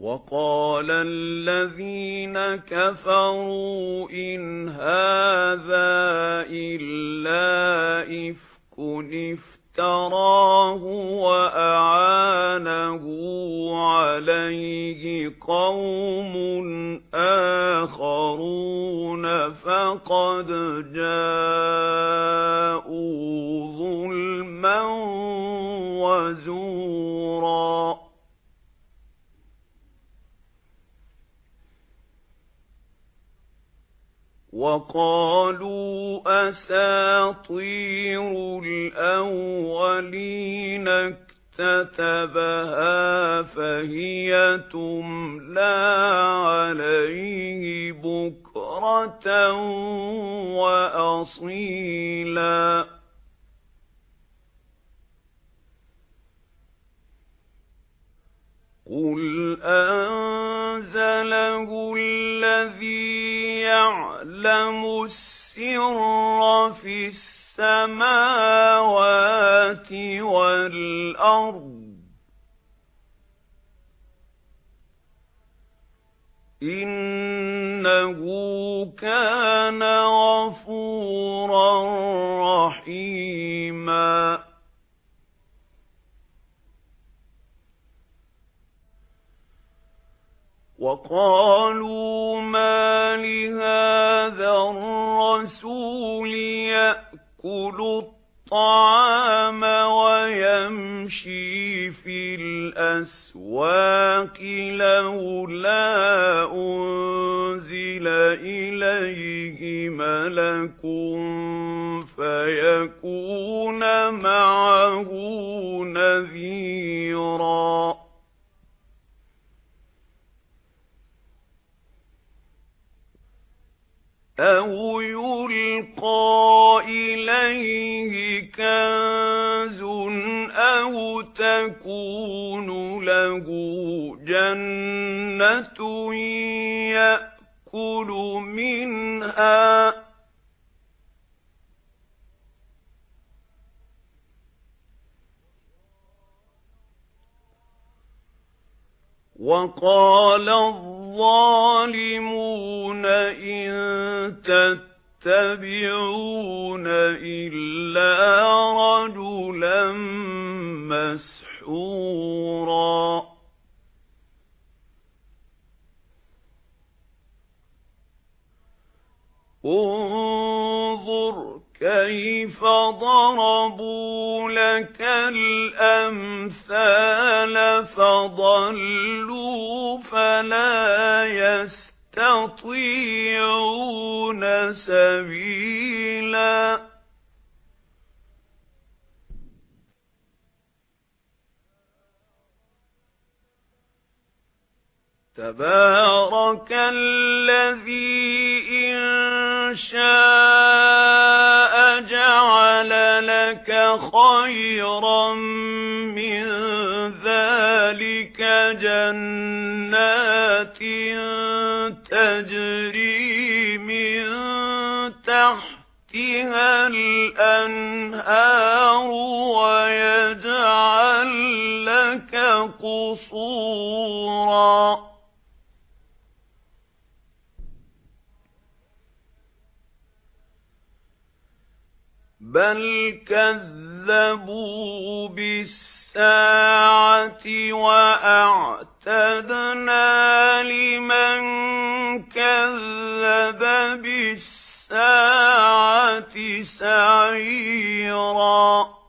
وَقَالَ الَّذِينَ كَفَرُوا إِنْ هَذَا إِلَّا إِفْكٌ افْتَرَاهُ وَأَعَانَهُ عَلَيْهِ قَوْمٌ آخَرُونَ فَقَدْ جَاءُوا ظُلْمًا وَزُورًا. وَقَالُوا أَسَاطِيرُ الْأَوَّلِينَ اكْتَتَبَهَا فَهِيَ تُمْلَى عَلَيْهِ بُكْرَةً وَأَصِيلًا. قُلْ أَنزَلَهُ الَّذِي يَعْلَمُ السِّرَّ فِي السَّمَاوَاتِ وَالْأَرْضِ. إِنَّهُ كَانَ غَفُورًا رَّحِيمًا وَقَالُوا مَا لِهَذَا الرَّسُولِ يَأْكُلُ الطَّعَامَ وَيَمْشِي فِي الْأَسْوَاقِ لَوْلَا أُنْزِلَ إِلَيْهِ مَلَكٌ فَيَكُونَ مَعَهُ أَوْ يُلْقَى إِلَيْهِ كَنزٌ أَوْ تَكُونُ لَهُ جَنَّةٌ يَأْكُلُ مِنْهَا وَقَالَ الظَّالِمُونَ إِن تَتَّبِعُونَ إِلَّا رَجُلًا مَسْحُورًا انظُرْ كَيْفَ ضَرَبُوا لَكَ الْأَمْثَالَ فَضَلُّوا فَلَا يَسْتَطِيعُونَ سَبِيلًا. تَبَارَكَ الَّذِي إِن شَاءَ لَكَ خَيْرًا مِنْ ذَلِكَ جَنَّاتٍ تَجْرِي مِنْ تَحْتِهَا الْأَنْهَارُ وَيَجْعَلْ لَكَ قُصُورًا بَلْ كَذَّبُوا بِالسَّاعَةِ وَأَعْتَدْنَا لِمَنْ كَذَّبَ بِالسَّاعَةِ سَعِيرًا